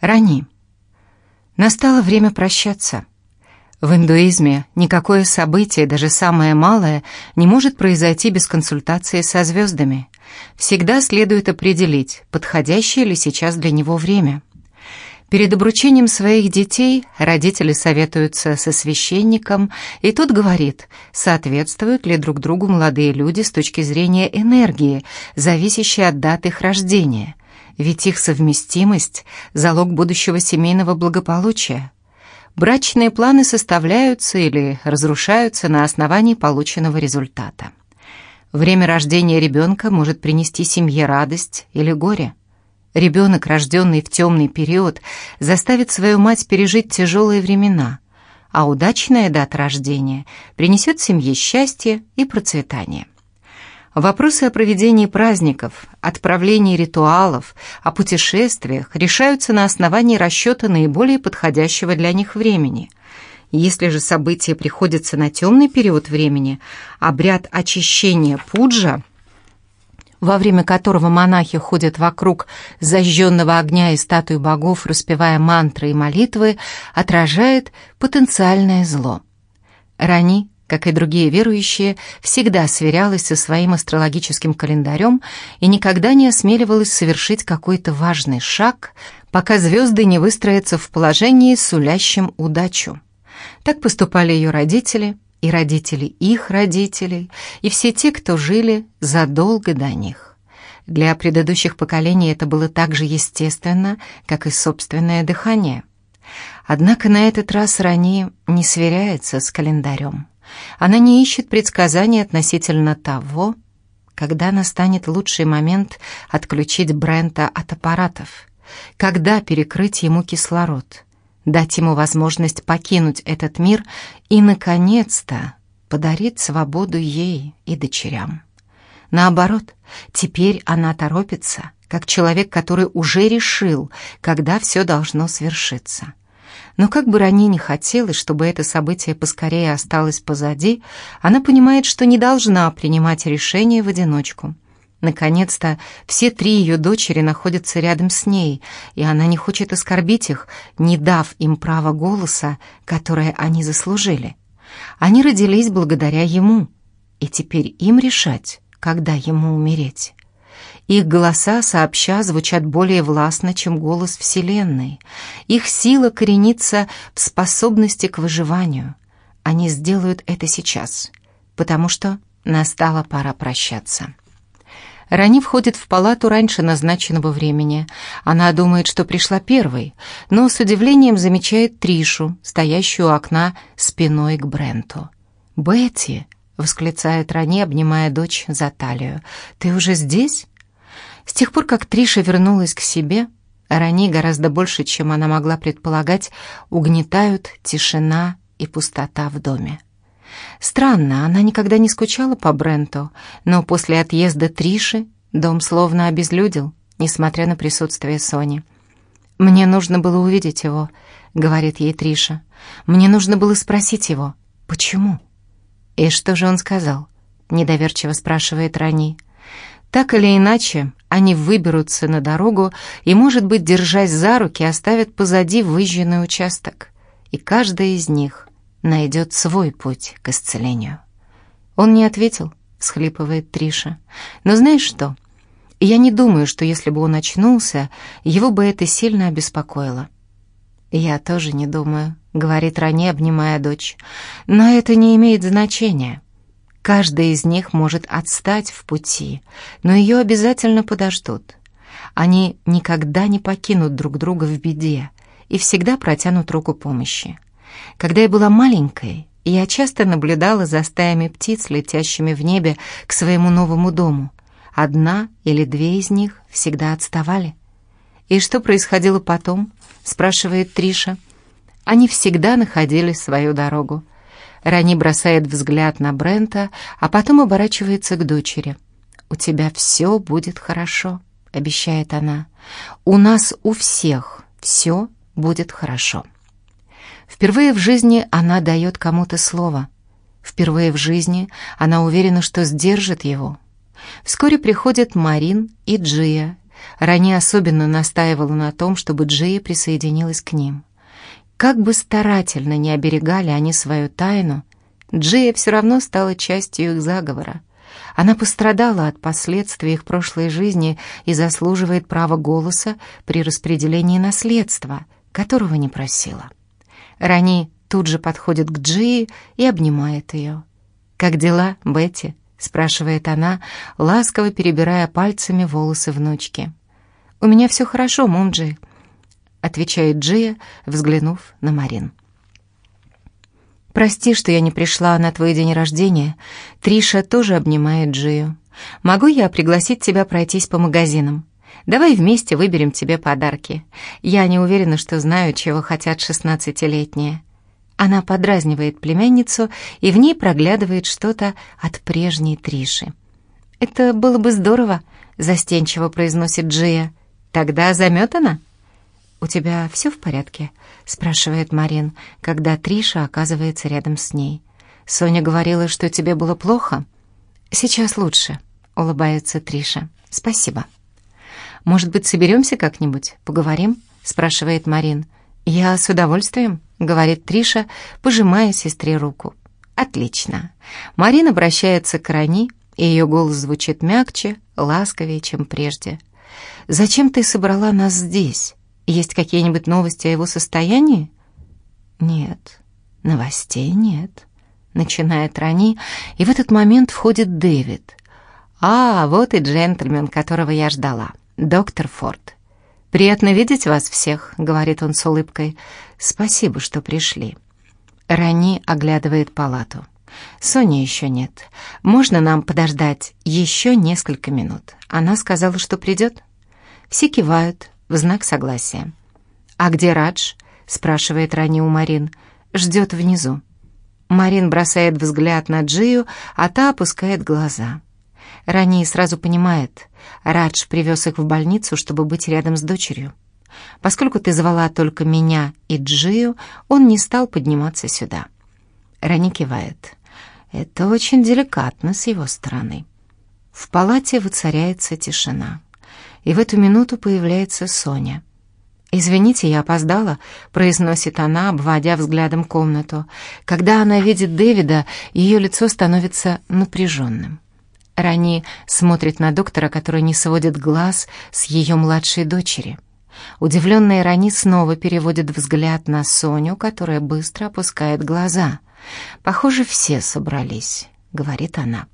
Рани. Настало время прощаться. В индуизме никакое событие, даже самое малое, не может произойти без консультации со звездами. Всегда следует определить, подходящее ли сейчас для него время. Перед обручением своих детей родители советуются со священником, и тот говорит, соответствуют ли друг другу молодые люди с точки зрения энергии, зависящей от даты их рождения, ведь их совместимость – залог будущего семейного благополучия. Брачные планы составляются или разрушаются на основании полученного результата. Время рождения ребенка может принести семье радость или горе. Ребенок, рожденный в темный период, заставит свою мать пережить тяжелые времена, а удачная дата рождения принесет семье счастье и процветание. Вопросы о проведении праздников, отправлении ритуалов, о путешествиях решаются на основании расчета наиболее подходящего для них времени. Если же событие приходится на темный период времени, обряд очищения пуджа – во время которого монахи ходят вокруг зажженного огня и статуи богов, распевая мантры и молитвы, отражает потенциальное зло. Рани, как и другие верующие, всегда сверялась со своим астрологическим календарем и никогда не осмеливалась совершить какой-то важный шаг, пока звезды не выстроятся в положении, сулящем удачу. Так поступали ее родители – и родители их родителей, и все те, кто жили задолго до них. Для предыдущих поколений это было так же естественно, как и собственное дыхание. Однако на этот раз Рани не сверяется с календарем. Она не ищет предсказаний относительно того, когда настанет лучший момент отключить Брента от аппаратов, когда перекрыть ему кислород – дать ему возможность покинуть этот мир и, наконец-то, подарить свободу ей и дочерям. Наоборот, теперь она торопится, как человек, который уже решил, когда все должно свершиться. Но как бы Рани не хотелось, чтобы это событие поскорее осталось позади, она понимает, что не должна принимать решение в одиночку – Наконец-то все три ее дочери находятся рядом с ней, и она не хочет оскорбить их, не дав им права голоса, которое они заслужили. Они родились благодаря ему, и теперь им решать, когда ему умереть. Их голоса сообща звучат более властно, чем голос Вселенной. Их сила коренится в способности к выживанию. Они сделают это сейчас, потому что настала пора прощаться. Рани входит в палату раньше назначенного времени. Она думает, что пришла первой, но с удивлением замечает Тришу, стоящую у окна спиной к Бренту. «Бетти!» — восклицает Рани, обнимая дочь за талию. «Ты уже здесь?» С тех пор, как Триша вернулась к себе, Рани гораздо больше, чем она могла предполагать, угнетают тишина и пустота в доме. Странно, она никогда не скучала по Бренту, но после отъезда Триши дом словно обезлюдил, несмотря на присутствие Сони. «Мне нужно было увидеть его», — говорит ей Триша. «Мне нужно было спросить его, почему?» «И что же он сказал?» — недоверчиво спрашивает Рани. Так или иначе, они выберутся на дорогу и, может быть, держась за руки, оставят позади выжженный участок. И каждая из них найдет свой путь к исцелению. Он не ответил, всхлипывает Триша. Но знаешь что? Я не думаю, что если бы он очнулся, его бы это сильно обеспокоило. Я тоже не думаю, говорит Рани, обнимая дочь. Но это не имеет значения. Каждая из них может отстать в пути, но ее обязательно подождут. Они никогда не покинут друг друга в беде и всегда протянут руку помощи. Когда я была маленькой, я часто наблюдала за стаями птиц, летящими в небе к своему новому дому. Одна или две из них всегда отставали. «И что происходило потом?» — спрашивает Триша. Они всегда находили свою дорогу. Рани бросает взгляд на Брента, а потом оборачивается к дочери. «У тебя все будет хорошо», — обещает она. «У нас у всех все будет хорошо». Впервые в жизни она дает кому-то слово. Впервые в жизни она уверена, что сдержит его. Вскоре приходят Марин и Джия, Рани особенно настаивала на том, чтобы Джия присоединилась к ним. Как бы старательно не оберегали они свою тайну, Джия все равно стала частью их заговора. Она пострадала от последствий их прошлой жизни и заслуживает права голоса при распределении наследства, которого не просила. Рани тут же подходит к Джии и обнимает ее. «Как дела, Бетти?» — спрашивает она, ласково перебирая пальцами волосы внучки. «У меня все хорошо, Мумджи», — отвечает Джия, взглянув на Марин. «Прости, что я не пришла на твой день рождения». Триша тоже обнимает Джию. «Могу я пригласить тебя пройтись по магазинам? Давай вместе выберем тебе подарки. Я не уверена, что знаю, чего хотят шестнадцатилетние». Она подразнивает племянницу, и в ней проглядывает что-то от прежней Триши. «Это было бы здорово», — застенчиво произносит Джия. «Тогда заметана?» «У тебя все в порядке?» — спрашивает Марин, когда Триша оказывается рядом с ней. «Соня говорила, что тебе было плохо?» «Сейчас лучше», — улыбается Триша. «Спасибо». «Может быть, соберемся как-нибудь? Поговорим?» — спрашивает Марин. «Я с удовольствием», — говорит Триша, пожимая сестре руку. «Отлично». Марина обращается к Рани, и ее голос звучит мягче, ласковее, чем прежде. «Зачем ты собрала нас здесь? Есть какие-нибудь новости о его состоянии?» «Нет, новостей нет», — начинает Рани, и в этот момент входит Дэвид. «А, вот и джентльмен, которого я ждала, доктор Форд». «Приятно видеть вас всех», — говорит он с улыбкой. «Спасибо, что пришли». Рани оглядывает палату. «Сони еще нет. Можно нам подождать еще несколько минут?» Она сказала, что придет. Все кивают в знак согласия. «А где Радж?» — спрашивает Рани у Марин. «Ждет внизу». Марин бросает взгляд на Джию, а та опускает глаза. Рани сразу понимает, Радж привез их в больницу, чтобы быть рядом с дочерью. Поскольку ты звала только меня и Джию, он не стал подниматься сюда. Рани кивает. Это очень деликатно с его стороны. В палате воцаряется тишина. И в эту минуту появляется Соня. «Извините, я опоздала», — произносит она, обводя взглядом комнату. Когда она видит Дэвида, ее лицо становится напряженным. Рани смотрит на доктора, который не сводит глаз с ее младшей дочери. Удивленная Рани снова переводит взгляд на Соню, которая быстро опускает глаза. «Похоже, все собрались», — говорит она.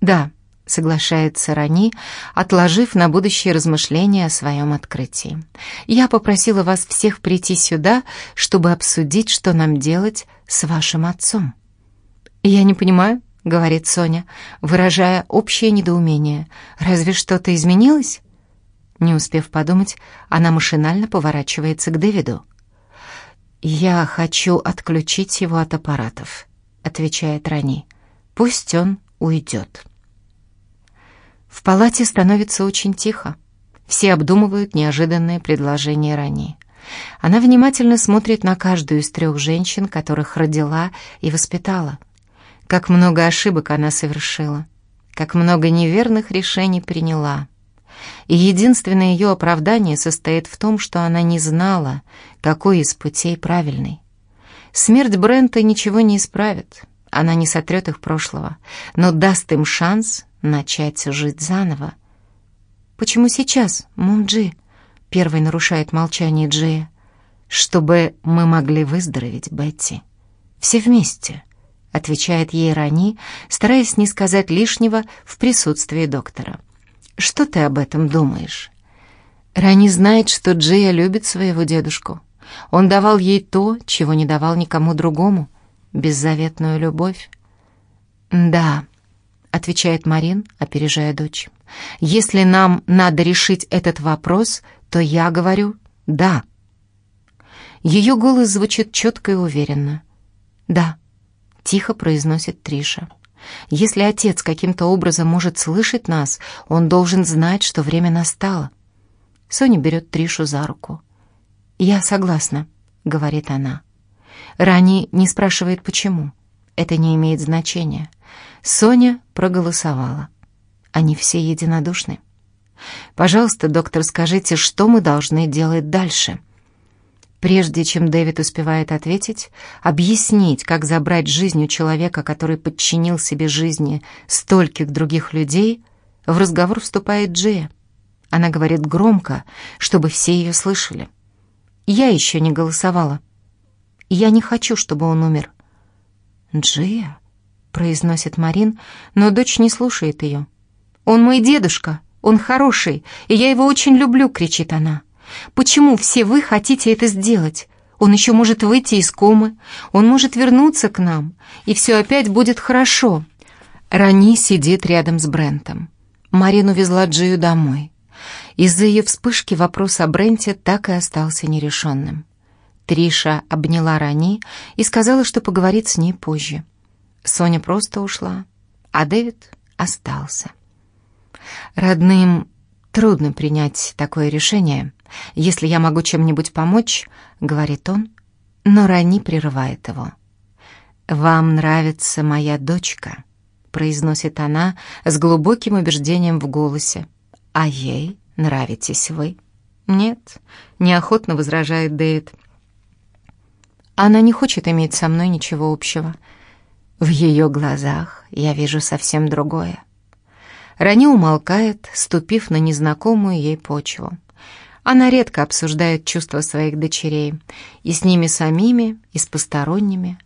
«Да», — соглашается Рани, отложив на будущее размышления о своем открытии. «Я попросила вас всех прийти сюда, чтобы обсудить, что нам делать с вашим отцом». «Я не понимаю», — говорит Соня, выражая общее недоумение. «Разве что-то изменилось?» Не успев подумать, она машинально поворачивается к Дэвиду. «Я хочу отключить его от аппаратов», — отвечает Рани. «Пусть он уйдет». В палате становится очень тихо. Все обдумывают неожиданное предложение Рани. Она внимательно смотрит на каждую из трех женщин, которых родила и воспитала. Как много ошибок она совершила, как много неверных решений приняла. И единственное ее оправдание состоит в том, что она не знала, какой из путей правильный. Смерть Брента ничего не исправит, она не сотрет их прошлого, но даст им шанс начать жить заново. «Почему сейчас, Мумджи?» — первый нарушает молчание Джея. «Чтобы мы могли выздороветь, Бетти. Все вместе». — отвечает ей Рани, стараясь не сказать лишнего в присутствии доктора. «Что ты об этом думаешь?» Рани знает, что Джия любит своего дедушку. Он давал ей то, чего не давал никому другому — беззаветную любовь. «Да», — отвечает Марин, опережая дочь. «Если нам надо решить этот вопрос, то я говорю «да». Ее голос звучит четко и уверенно. «Да». — тихо произносит Триша. «Если отец каким-то образом может слышать нас, он должен знать, что время настало». Соня берет Тришу за руку. «Я согласна», — говорит она. Рани не спрашивает, почему. Это не имеет значения. Соня проголосовала. Они все единодушны. Пожалуйста, доктор, скажите, что мы должны делать дальше?» Прежде чем Дэвид успевает ответить, объяснить, как забрать жизнь у человека, который подчинил себе жизни стольких других людей, в разговор вступает Джея. Она говорит громко, чтобы все ее слышали. «Я еще не голосовала. Я не хочу, чтобы он умер». «Джея?» — произносит Марин, но дочь не слушает ее. «Он мой дедушка, он хороший, и я его очень люблю», — кричит она. Почему все вы хотите это сделать? Он еще может выйти из комы, он может вернуться к нам, и все опять будет хорошо. Рани сидит рядом с Брентом. Марин увезла Джию домой. Из-за ее вспышки вопрос о Бренте так и остался нерешенным. Триша обняла Рани и сказала, что поговорит с ней позже. Соня просто ушла, а Дэвид остался. Родным трудно принять такое решение, «Если я могу чем-нибудь помочь», — говорит он, но Рани прерывает его. «Вам нравится моя дочка», — произносит она с глубоким убеждением в голосе. «А ей нравитесь вы». «Нет», — неохотно возражает Дэвид. «Она не хочет иметь со мной ничего общего. В ее глазах я вижу совсем другое». Рани умолкает, ступив на незнакомую ей почву. Она редко обсуждает чувства своих дочерей, и с ними самими, и с посторонними.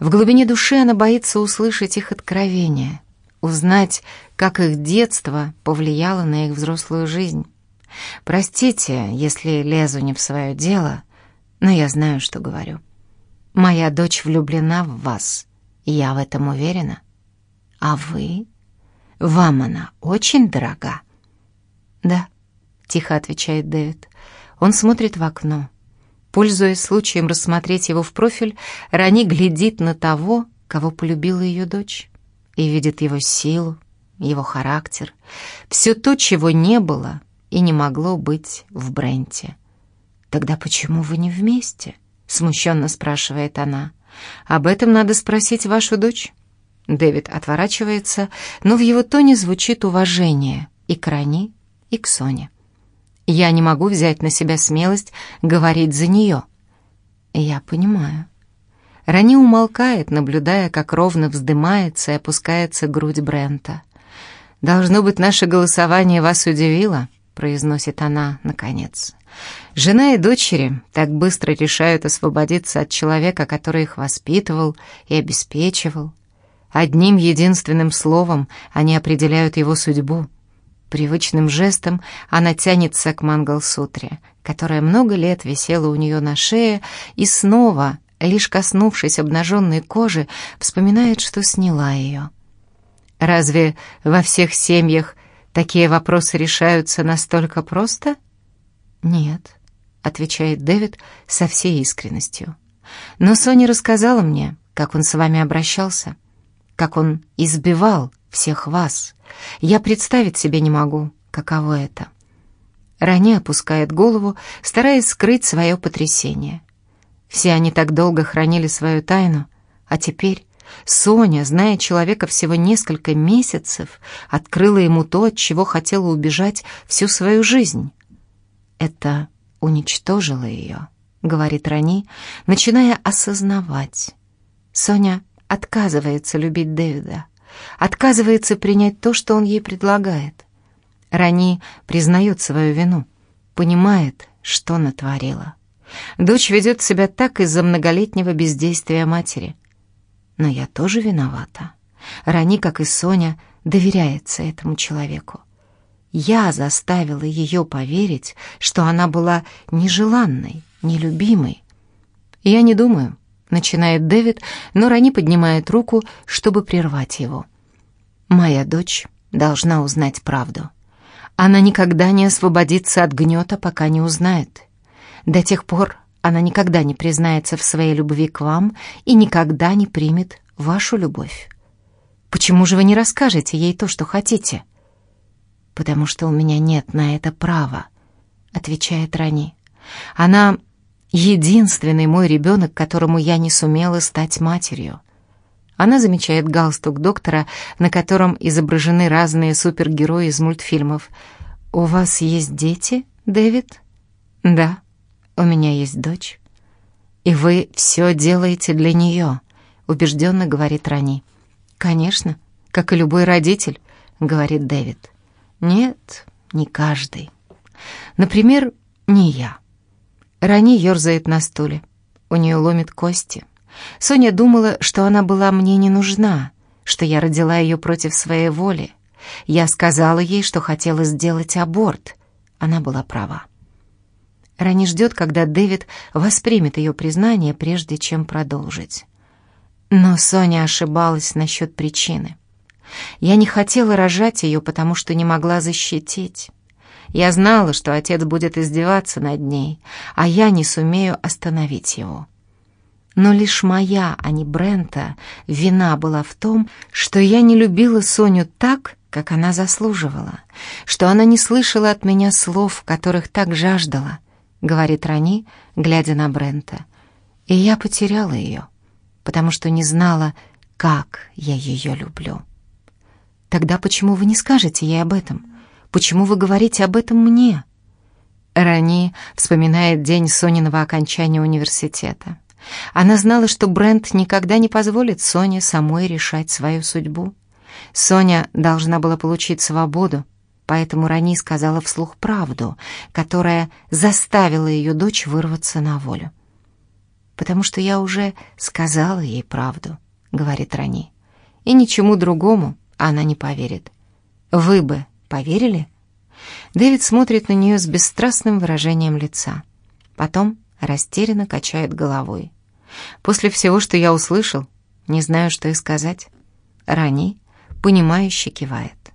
В глубине души она боится услышать их откровения, узнать, как их детство повлияло на их взрослую жизнь. Простите, если лезу не в свое дело, но я знаю, что говорю. Моя дочь влюблена в вас, я в этом уверена. А вы? Вам она очень дорога? Да тихо отвечает Дэвид. Он смотрит в окно. Пользуясь случаем рассмотреть его в профиль, Рани глядит на того, кого полюбила ее дочь, и видит его силу, его характер, все то, чего не было и не могло быть в Бренте. «Тогда почему вы не вместе?» — смущенно спрашивает она. «Об этом надо спросить вашу дочь». Дэвид отворачивается, но в его тоне звучит уважение и к Рани, и к Соне. Я не могу взять на себя смелость говорить за нее. Я понимаю. Рани умолкает, наблюдая, как ровно вздымается и опускается грудь Брента. «Должно быть, наше голосование вас удивило», — произносит она, наконец. «Жена и дочери так быстро решают освободиться от человека, который их воспитывал и обеспечивал. Одним единственным словом они определяют его судьбу — Привычным жестом она тянется к Мангалсутре, которая много лет висела у нее на шее, и снова, лишь коснувшись обнаженной кожи, вспоминает, что сняла ее. Разве во всех семьях такие вопросы решаются настолько просто? Нет, отвечает Дэвид со всей искренностью. Но Соня рассказала мне, как он с вами обращался, как он избивал всех вас. Я представить себе не могу, каково это. Рани опускает голову, стараясь скрыть свое потрясение. Все они так долго хранили свою тайну, а теперь Соня, зная человека всего несколько месяцев, открыла ему то, от чего хотела убежать всю свою жизнь. Это уничтожило ее, говорит Рани, начиная осознавать. Соня отказывается любить Дэвида отказывается принять то, что он ей предлагает. Рани признает свою вину, понимает, что натворила. Дочь ведет себя так из-за многолетнего бездействия матери. Но я тоже виновата. Рани, как и Соня, доверяется этому человеку. Я заставила ее поверить, что она была нежеланной, нелюбимой. Я не думаю, начинает Дэвид, но Рани поднимает руку, чтобы прервать его. Моя дочь должна узнать правду. Она никогда не освободится от гнета, пока не узнает. До тех пор она никогда не признается в своей любви к вам и никогда не примет вашу любовь. Почему же вы не расскажете ей то, что хотите? Потому что у меня нет на это права, отвечает Рани. Она единственный мой ребенок, которому я не сумела стать матерью. Она замечает галстук доктора, на котором изображены разные супергерои из мультфильмов. «У вас есть дети, Дэвид?» «Да, у меня есть дочь». «И вы все делаете для нее», — убежденно говорит Рани. «Конечно, как и любой родитель», — говорит Дэвид. «Нет, не каждый. Например, не я». Рани ерзает на стуле. У нее ломит кости. Соня думала, что она была мне не нужна, что я родила ее против своей воли. Я сказала ей, что хотела сделать аборт. Она была права. Рани ждет, когда Дэвид воспримет ее признание, прежде чем продолжить. Но Соня ошибалась насчет причины. Я не хотела рожать ее, потому что не могла защитить. Я знала, что отец будет издеваться над ней, а я не сумею остановить его. Но лишь моя, а не Брента, вина была в том, что я не любила Соню так, как она заслуживала, что она не слышала от меня слов, которых так жаждала, говорит Рани, глядя на Брента. И я потеряла ее, потому что не знала, как я ее люблю. Тогда почему вы не скажете ей об этом? Почему вы говорите об этом мне? Рани вспоминает день Сониного окончания университета. Она знала, что Брент никогда не позволит Соне самой решать свою судьбу. Соня должна была получить свободу, поэтому Рани сказала вслух правду, которая заставила ее дочь вырваться на волю. «Потому что я уже сказала ей правду», — говорит Рани, — «и ничему другому она не поверит. Вы бы поверили?» Дэвид смотрит на нее с бесстрастным выражением лица. Потом растерянно качает головой. «После всего, что я услышал, не знаю, что и сказать». Рани понимающе кивает.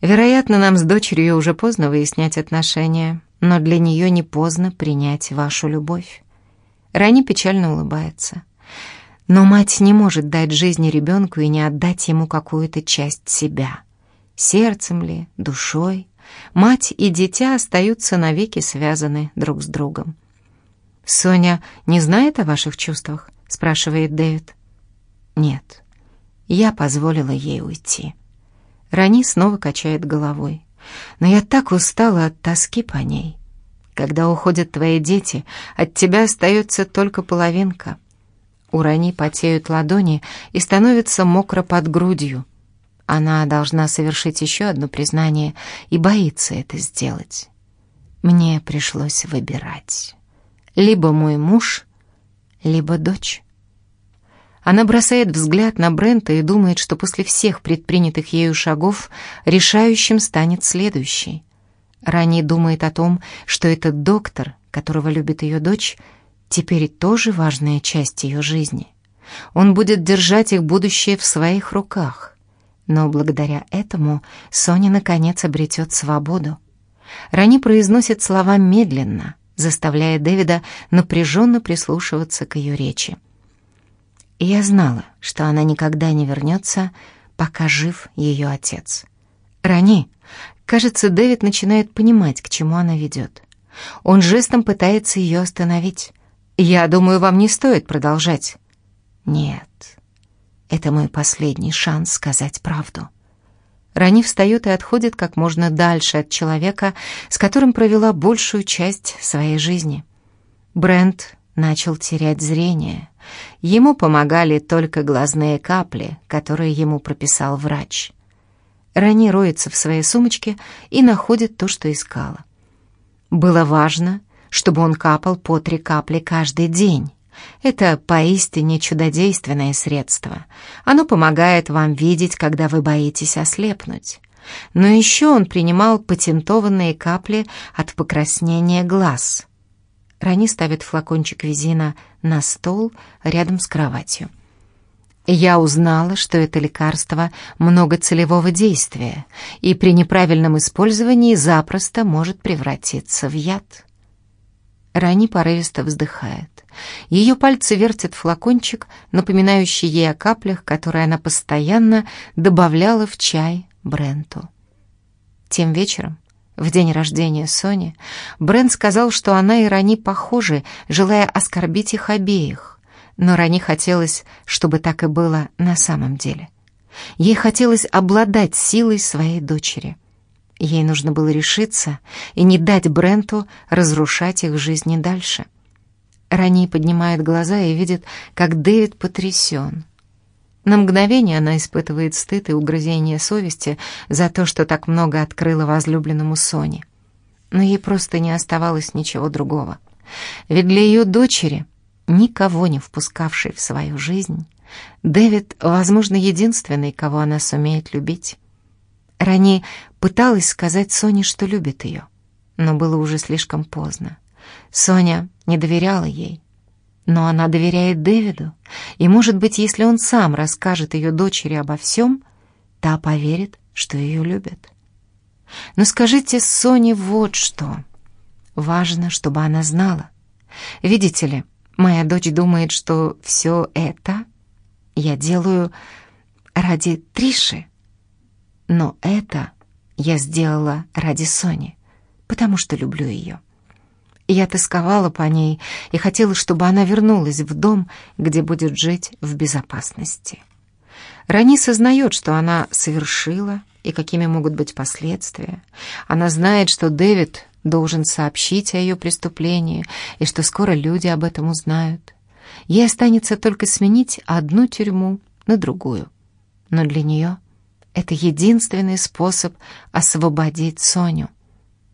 Вероятно, нам с дочерью уже поздно выяснять отношения, но для нее не поздно принять вашу любовь. Рани печально улыбается. Но мать не может дать жизни ребенку и не отдать ему какую-то часть себя. Сердцем ли, душой, мать и дитя остаются навеки связаны друг с другом. «Соня не знает о ваших чувствах?» — спрашивает Дэвид. «Нет, я позволила ей уйти. Рани снова качает головой. Но я так устала от тоски по ней. Когда уходят твои дети, от тебя остается только половинка. У Рани потеют ладони и становится мокро под грудью. Она должна совершить еще одно признание и боится это сделать. Мне пришлось выбирать. Либо мой муж, либо дочь. Она бросает взгляд на Брента и думает, что после всех предпринятых ею шагов решающим станет следующий. Рани думает о том, что этот доктор, которого любит ее дочь, теперь тоже важная часть ее жизни. Он будет держать их будущее в своих руках. Но благодаря этому Соня наконец обретет свободу. Рани произносит слова медленно, заставляя Дэвида напряженно прислушиваться к ее речи. Я знала, что она никогда не вернется, пока жив ее отец. Рани, кажется, Дэвид начинает понимать, к чему она ведет. Он жестом пытается ее остановить. «Я думаю, вам не стоит продолжать». «Нет, это мой последний шанс сказать правду». Рани встает и отходит как можно дальше от человека, с которым провела большую часть своей жизни. Брент начал терять зрение. Ему помогали только глазные капли, которые ему прописал врач. Рани роется в своей сумочке и находит то, что искала. Было важно, чтобы он капал по три капли каждый день. Это поистине чудодейственное средство. Оно помогает вам видеть, когда вы боитесь ослепнуть. Но еще он принимал патентованные капли от покраснения глаз. Рани ставит флакончик визина на стол рядом с кроватью. Я узнала, что это лекарство многоцелевого действия и при неправильном использовании запросто может превратиться в яд. Рани порывисто вздыхает. Ее пальцы вертят флакончик, напоминающий ей о каплях, которые она постоянно добавляла в чай Бренту. Тем вечером в день рождения Сони Брент сказал, что она и Рани похожи, желая оскорбить их обеих. Но Рани хотелось, чтобы так и было на самом деле. Ей хотелось обладать силой своей дочери. Ей нужно было решиться и не дать Бренту разрушать их жизни дальше. Рани поднимает глаза и видит, как Дэвид потрясен. На мгновение она испытывает стыд и угрызение совести за то, что так много открыла возлюбленному Соне. Но ей просто не оставалось ничего другого. Ведь для ее дочери, никого не впускавшей в свою жизнь, Дэвид, возможно, единственный, кого она сумеет любить. Рани пыталась сказать Соне, что любит ее, но было уже слишком поздно. Соня не доверяла ей, но она доверяет Дэвиду, и, может быть, если он сам расскажет ее дочери обо всем, та поверит, что ее любят. Но скажите Соне вот что. Важно, чтобы она знала. Видите ли, моя дочь думает, что все это я делаю ради Триши. Но это я сделала ради Сони, потому что люблю ее. Я тосковала по ней и хотела, чтобы она вернулась в дом, где будет жить в безопасности. Рани сознает, что она совершила и какими могут быть последствия. Она знает, что Дэвид должен сообщить о ее преступлении и что скоро люди об этом узнают. Ей останется только сменить одну тюрьму на другую. Но для нее это единственный способ освободить Соню.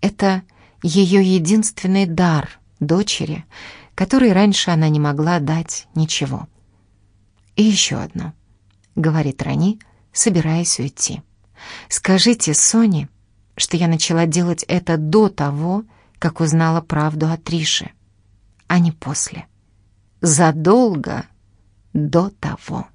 Это ее единственный дар дочери, который раньше она не могла дать ничего. И еще одно, говорит Рани, собираясь уйти. Скажите Соне, что я начала делать это до того, как узнала правду о Трише, а не после. Задолго до того.